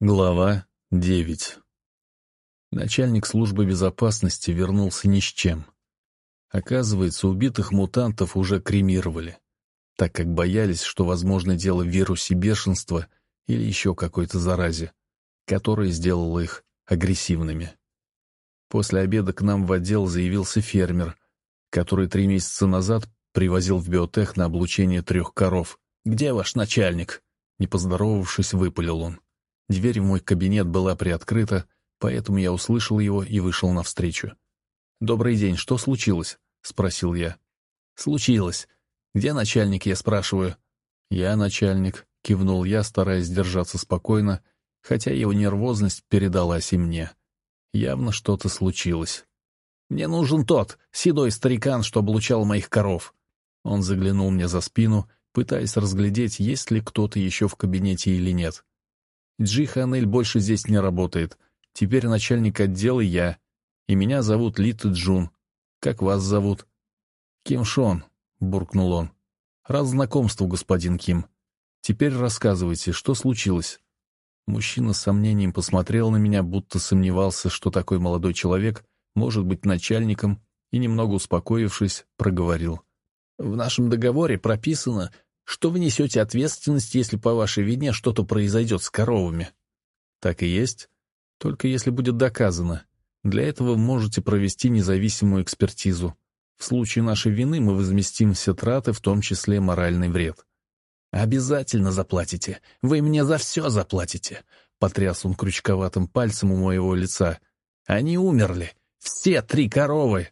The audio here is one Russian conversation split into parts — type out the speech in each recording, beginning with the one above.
Глава 9 Начальник службы безопасности вернулся ни с чем. Оказывается, убитых мутантов уже кремировали, так как боялись, что возможно дело в вирусе бешенства или еще какой-то заразе, которая сделала их агрессивными. После обеда к нам в отдел заявился фермер, который три месяца назад привозил в биотех на облучение трех коров. «Где ваш начальник?» Не поздоровавшись, выпалил он. Дверь в мой кабинет была приоткрыта, поэтому я услышал его и вышел навстречу. «Добрый день, что случилось?» — спросил я. «Случилось. Где начальник, я спрашиваю?» «Я начальник», — кивнул я, стараясь держаться спокойно, хотя его нервозность передалась и мне. Явно что-то случилось. «Мне нужен тот, седой старикан, что облучал моих коров». Он заглянул мне за спину, пытаясь разглядеть, есть ли кто-то еще в кабинете или нет. Джи Ханель больше здесь не работает. Теперь начальник отдела я. И меня зовут Лит Джун. Как вас зовут? Ким Шон, буркнул он. Рад знакомству, господин Ким. Теперь рассказывайте, что случилось? Мужчина с сомнением посмотрел на меня, будто сомневался, что такой молодой человек может быть начальником, и, немного успокоившись, проговорил. «В нашем договоре прописано, что вы несете ответственность, если по вашей вине что-то произойдет с коровами. Так и есть, только если будет доказано. Для этого можете провести независимую экспертизу. В случае нашей вины мы возместим все траты, в том числе моральный вред. «Обязательно заплатите. Вы мне за все заплатите», — потряс он крючковатым пальцем у моего лица. «Они умерли. Все три коровы!»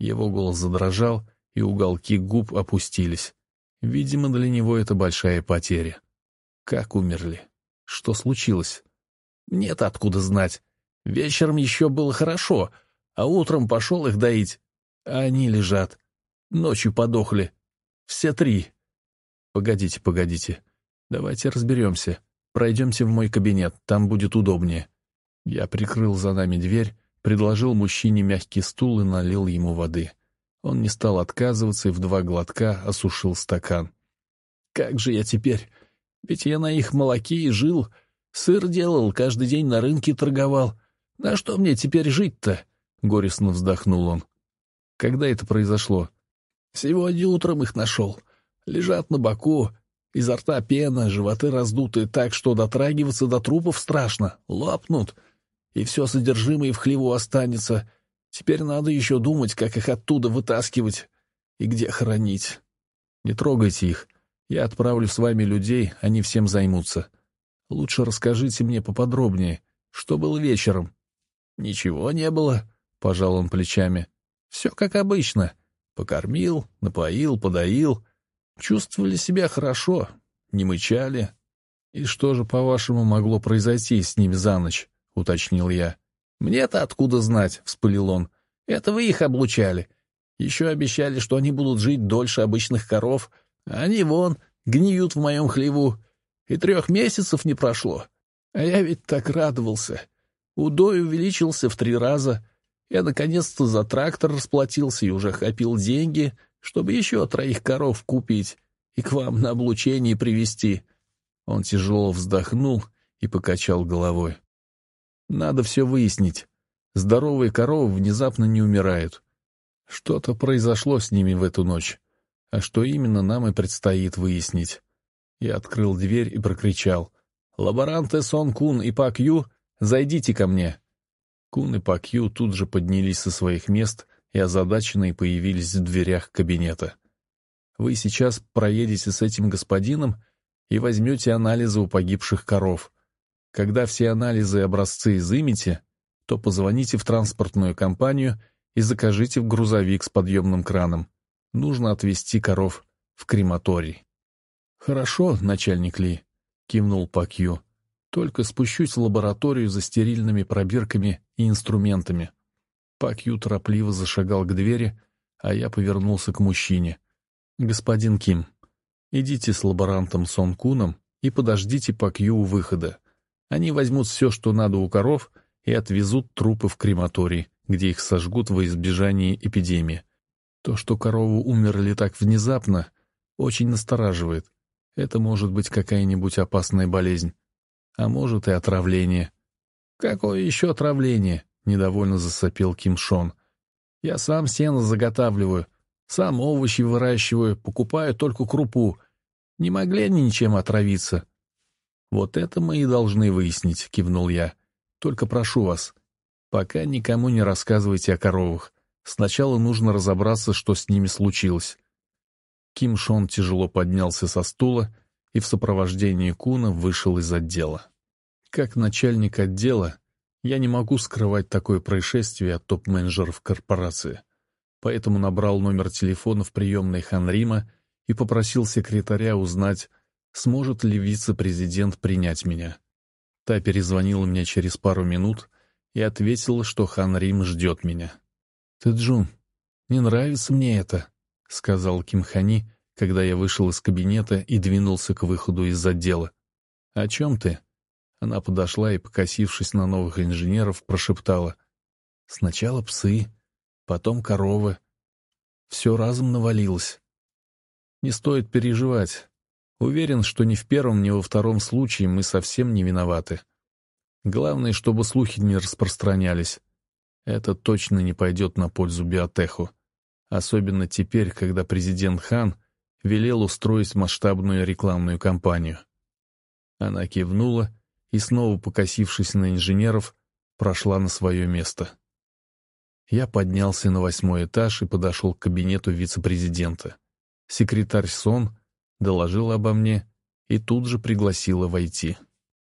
Его голос задрожал, и уголки губ опустились. Видимо, для него это большая потеря. Как умерли? Что случилось? Нет, откуда знать. Вечером еще было хорошо, а утром пошел их доить. А они лежат. Ночью подохли. Все три. Погодите, погодите. Давайте разберемся. Пройдемте в мой кабинет, там будет удобнее. Я прикрыл за нами дверь, предложил мужчине мягкий стул и налил ему воды. Он не стал отказываться и в два глотка осушил стакан. «Как же я теперь? Ведь я на их молоке и жил. Сыр делал, каждый день на рынке торговал. На что мне теперь жить-то?» — горестно вздохнул он. «Когда это произошло?» «Сегодня утром их нашел. Лежат на боку, изо рта пена, животы раздуты так, что дотрагиваться до трупов страшно, лопнут, и все содержимое в хлеву останется, Теперь надо еще думать, как их оттуда вытаскивать и где хоронить. Не трогайте их. Я отправлю с вами людей, они всем займутся. Лучше расскажите мне поподробнее, что было вечером. Ничего не было, — пожал он плечами. Все как обычно. Покормил, напоил, подоил. Чувствовали себя хорошо, не мычали. И что же, по-вашему, могло произойти с ними за ночь? — уточнил я. «Мне-то откуда знать?» — вспылил он. «Это вы их облучали. Еще обещали, что они будут жить дольше обычных коров. Они вон, гниют в моем хлеву. И трех месяцев не прошло. А я ведь так радовался. Удой увеличился в три раза. Я наконец-то за трактор расплатился и уже хопил деньги, чтобы еще троих коров купить и к вам на облучение привезти. Он тяжело вздохнул и покачал головой. Надо все выяснить. Здоровые коровы внезапно не умирают. Что-то произошло с ними в эту ночь. А что именно, нам и предстоит выяснить. Я открыл дверь и прокричал. «Лаборанты Сон Кун и Пак Ю, зайдите ко мне!» Кун и Пак Ю тут же поднялись со своих мест и озадаченные появились в дверях кабинета. «Вы сейчас проедете с этим господином и возьмете анализы у погибших коров. Когда все анализы и образцы изымите, то позвоните в транспортную компанию и закажите в грузовик с подъемным краном. Нужно отвезти коров в крематорий. «Хорошо, начальник Ли», — кивнул Пакью. «Только спущусь в лабораторию за стерильными пробирками и инструментами». Пакью торопливо зашагал к двери, а я повернулся к мужчине. «Господин Ким, идите с лаборантом Сон Куном и подождите Пакью у выхода. Они возьмут все, что надо у коров, и отвезут трупы в крематорий, где их сожгут во избежание эпидемии. То, что коровы умерли так внезапно, очень настораживает. Это может быть какая-нибудь опасная болезнь. А может и отравление. «Какое еще отравление?» — недовольно засопел Ким Шон. «Я сам сено заготавливаю, сам овощи выращиваю, покупаю только крупу. Не могли они ничем отравиться?» «Вот это мы и должны выяснить», — кивнул я. «Только прошу вас, пока никому не рассказывайте о коровах. Сначала нужно разобраться, что с ними случилось». Ким Шон тяжело поднялся со стула и в сопровождении Куна вышел из отдела. Как начальник отдела, я не могу скрывать такое происшествие от топ-менеджеров корпорации. Поэтому набрал номер телефона в приемной Ханрима и попросил секретаря узнать, сможет ли вице-президент принять меня. Та перезвонила мне через пару минут и ответила, что Ханрим ждет меня. «Ты, Джун, не нравится мне это», — сказал Ким Хани, когда я вышел из кабинета и двинулся к выходу из отдела. «О чем ты?» Она подошла и, покосившись на новых инженеров, прошептала. «Сначала псы, потом коровы. Все разом навалилось. Не стоит переживать. Уверен, что ни в первом, ни во втором случае мы совсем не виноваты. Главное, чтобы слухи не распространялись. Это точно не пойдет на пользу биотеху. Особенно теперь, когда президент Хан велел устроить масштабную рекламную кампанию. Она кивнула и, снова покосившись на инженеров, прошла на свое место. Я поднялся на восьмой этаж и подошел к кабинету вице-президента. Секретарь Сон доложила обо мне и тут же пригласила войти.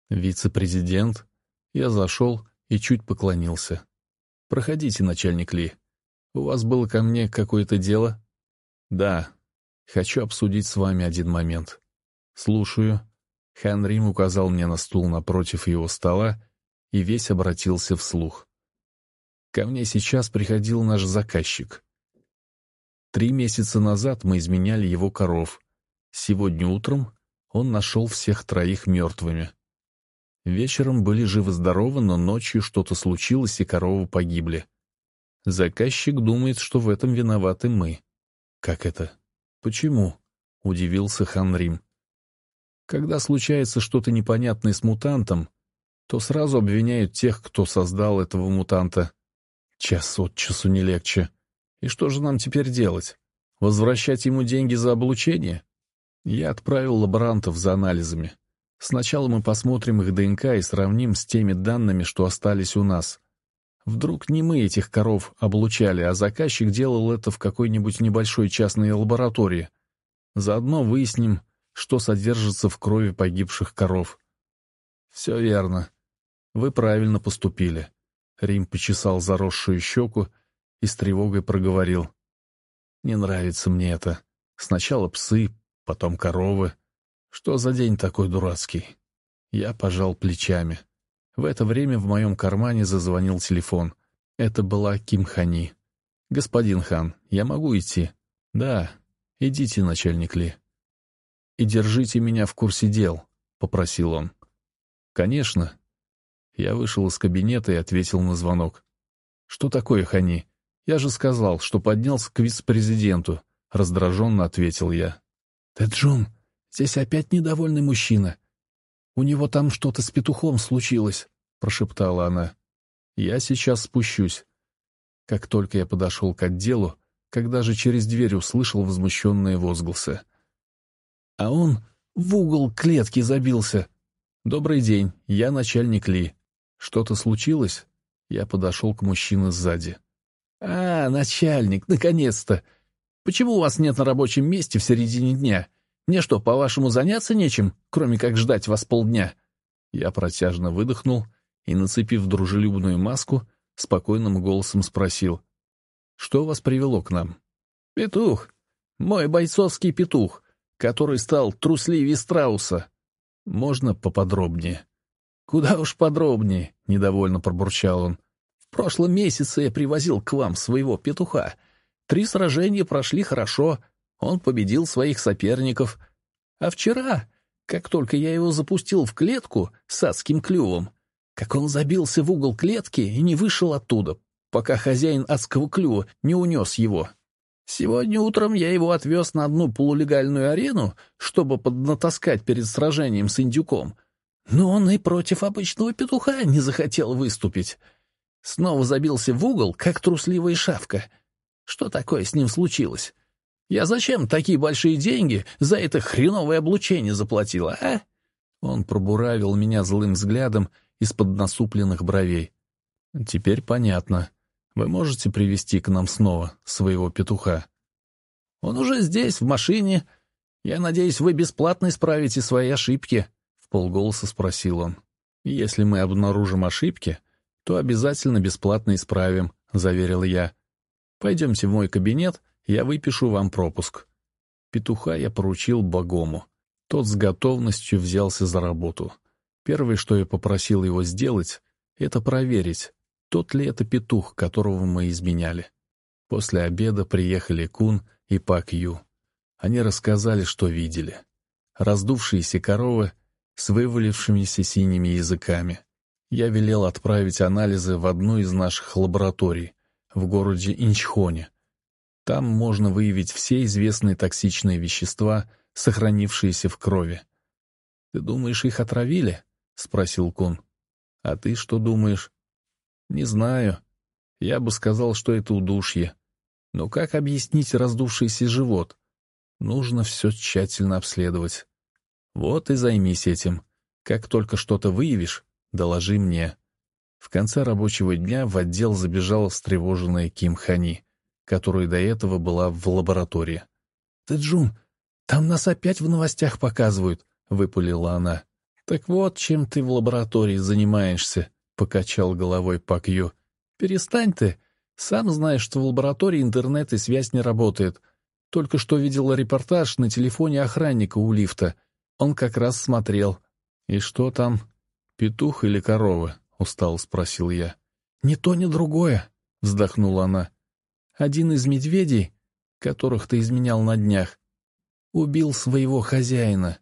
Вице-президент, я зашел и чуть поклонился. «Проходите, начальник Ли. У вас было ко мне какое-то дело?» «Да. Хочу обсудить с вами один момент». «Слушаю». Хан Рим указал мне на стул напротив его стола и весь обратился вслух. Ко мне сейчас приходил наш заказчик. Три месяца назад мы изменяли его коров. Сегодня утром он нашел всех троих мертвыми. Вечером были живы-здоровы, но ночью что-то случилось, и коровы погибли. Заказчик думает, что в этом виноваты мы. Как это? Почему? Удивился Ханрим. Когда случается что-то непонятное с мутантом, то сразу обвиняют тех, кто создал этого мутанта. Час от часу не легче. И что же нам теперь делать? Возвращать ему деньги за облучение? Я отправил лаборантов за анализами. Сначала мы посмотрим их ДНК и сравним с теми данными, что остались у нас. Вдруг не мы этих коров облучали, а заказчик делал это в какой-нибудь небольшой частной лаборатории. Заодно выясним, что содержится в крови погибших коров. Все верно. Вы правильно поступили. Рим почесал заросшую щеку и с тревогой проговорил. «Не нравится мне это. Сначала псы, потом коровы. Что за день такой дурацкий?» Я пожал плечами. В это время в моем кармане зазвонил телефон. Это была Ким Хани. «Господин Хан, я могу идти?» «Да, идите, начальник Ли». «И держите меня в курсе дел», — попросил он. «Конечно», я вышел из кабинета и ответил на звонок. «Что такое, Хани? Я же сказал, что поднялся к вице-президенту», — раздраженно ответил я. «Тэджун, здесь опять недовольный мужчина. У него там что-то с петухом случилось», — прошептала она. «Я сейчас спущусь». Как только я подошел к отделу, когда же через дверь услышал возмущенные возгласы. А он в угол клетки забился. «Добрый день, я начальник Ли. «Что-то случилось?» Я подошел к мужчине сзади. «А, начальник, наконец-то! Почему у вас нет на рабочем месте в середине дня? Мне что, по-вашему, заняться нечем, кроме как ждать вас полдня?» Я протяжно выдохнул и, нацепив дружелюбную маску, спокойным голосом спросил. «Что вас привело к нам?» «Петух. Мой бойцовский петух, который стал трусливее страуса. Можно поподробнее?» «Куда уж подробнее», — недовольно пробурчал он. «В прошлом месяце я привозил к вам своего петуха. Три сражения прошли хорошо, он победил своих соперников. А вчера, как только я его запустил в клетку с адским клювом, как он забился в угол клетки и не вышел оттуда, пока хозяин адского клюва не унес его. Сегодня утром я его отвез на одну полулегальную арену, чтобы поднатаскать перед сражением с индюком — Но он и против обычного петуха не захотел выступить. Снова забился в угол, как трусливая шавка. Что такое с ним случилось? Я зачем такие большие деньги за это хреновое облучение заплатила, а? Он пробуравил меня злым взглядом из-под насупленных бровей. Теперь понятно. Вы можете привести к нам снова своего петуха? Он уже здесь, в машине. Я надеюсь, вы бесплатно исправите свои ошибки, — в полголоса спросил он. Если мы обнаружим ошибки, то обязательно бесплатно исправим, — заверил я. Пойдемте в мой кабинет, я выпишу вам пропуск. Петуха я поручил Богому. Тот с готовностью взялся за работу. Первое, что я попросил его сделать, это проверить, тот ли это петух, которого мы изменяли. После обеда приехали Кун и Пак Ю. Они рассказали, что видели. Раздувшиеся коровы с вывалившимися синими языками. Я велел отправить анализы в одну из наших лабораторий в городе Инчхоне. Там можно выявить все известные токсичные вещества, сохранившиеся в крови. «Ты думаешь, их отравили?» — спросил Кун. «А ты что думаешь?» «Не знаю. Я бы сказал, что это удушье. Но как объяснить раздувшийся живот? Нужно все тщательно обследовать. Вот и займись этим. Как только что-то выявишь, доложи мне». В конце рабочего дня в отдел забежала встревоженная Ким Хани, которая до этого была в лаборатории. «Ты, Джун, там нас опять в новостях показывают», — выпалила она. «Так вот, чем ты в лаборатории занимаешься», — покачал головой Пак Ю. «Перестань ты. Сам знаешь, что в лаборатории интернет и связь не работает. Только что видела репортаж на телефоне охранника у лифта. Он как раз смотрел. И что там? Петух или корова?» — устал спросил я. «Ни то, ни другое», — вздохнула она. «Один из медведей, которых ты изменял на днях, убил своего хозяина.